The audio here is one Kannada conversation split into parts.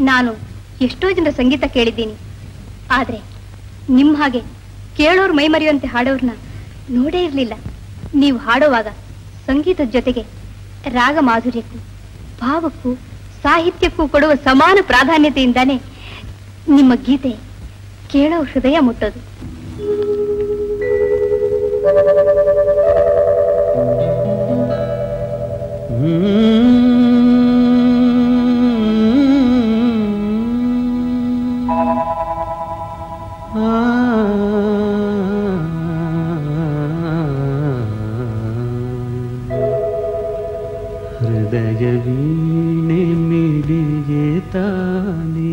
ನಾನು ಎಷ್ಟೋ ಜನರ ಸಂಗೀತ ಕೇಳಿದ್ದೀನಿ. ಆದರೆ ನಿಮ್ಮ ಹಾಗೆ ಕೇಳೋರು ಮೈ ಮರೆಯುವಂತೆ ಹಾಡೋರ್ನ ನೋಡೇ ಇರಲಿಲ್ಲ. ನೀವು ಹಾಡುವಾಗ ಸಂಗೀತದ ಜೊತೆಗೆ ರಾಗ ಮಾಧುರ್ಯಕ್ಕೂ, ಭಾವಕ್ಕೂ, ಸಾಹಿತ್ಯಕ್ಕೂ ಕೊಡುವ ಸಮಾನ ಪ್ರಾಧಾನ್ಯತೆಯಿಂದಾನೆ ನಿಮ್ಮ ಗೀತೆ ಕೇಳೋ ಹೃದಯ ಮುಟ್ಟೋದು. रवि ने ये ताने।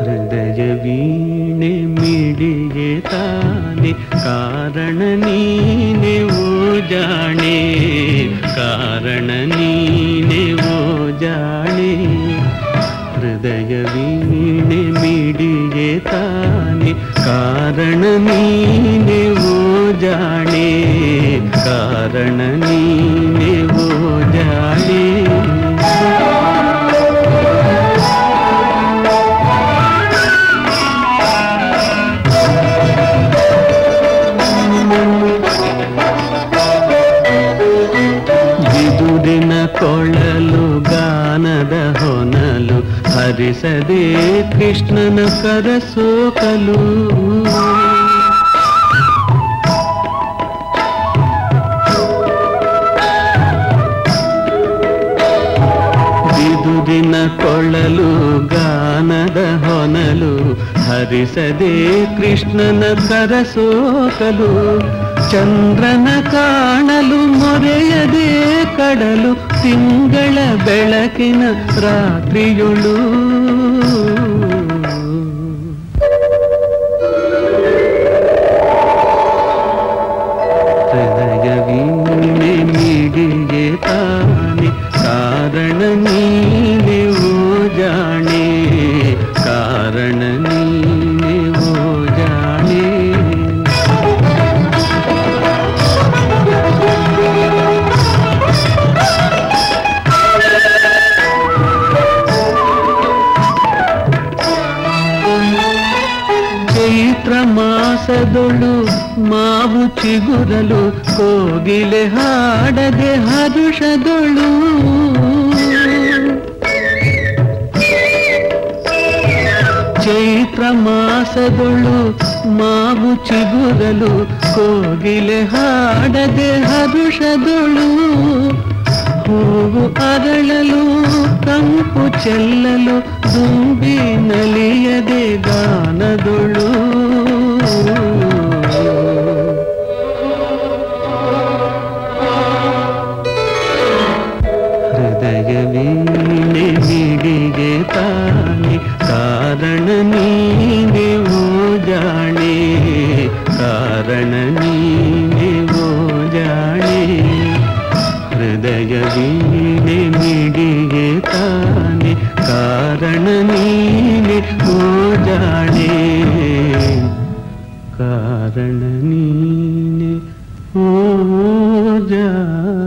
हृदय वीणे मेरे ताने, कारण नीने वो जाने, कारण नीने वो जाने। हृदय बीन मेरे ताने। कारण नीने वो जाने कारण नीने ಗಾನದ ಹೊನಲು ಹರಿಸದೆ ಕೃಷ್ಣನ ಕರಸೋಕಲು ಬಿದುರಿನ ಕೊಳಲು ಗಾನದ ಹೊನಲು ಹರಿಸದೆ ಕೃಷ್ಣನ ಕರಸೋಕಲು ಚಂದ್ರನ ಕಾಣಲು ಮೊರೆಯದೆ ಕಡಲು ತಿಂಗಳ ಬೆಳಕಿನ ರಾತ್ರಿಯೊಳು. ಚೈತ್ರ ಮಾಸದೊಳು ಮಾವು ಚಿಗುರಲು ಕೋಗಿಲೆ ಹಾಡದೆ ಹರುಷದೊಳು. ಚೈತ್ರ ಮಾಸದೊಳು ಮಾವು ಚಿಗುರಲು ಕೋಗಿಲೆ ಹಾಡದೆ ಹರುಷದೊಳು. ಹೂವು ಅರಳಲು ಕಂಪು ಚೆಲ್ಲಲು, ದುಂಬಿ ನಲಿಯದೆ ಗಾನದೊಳು. कारण नींद हो जाने, कारण नींद हो जाने। हृदय वीण मिड़िए ताने, कारण नींद हो जाने। कारण नींद हो जाने।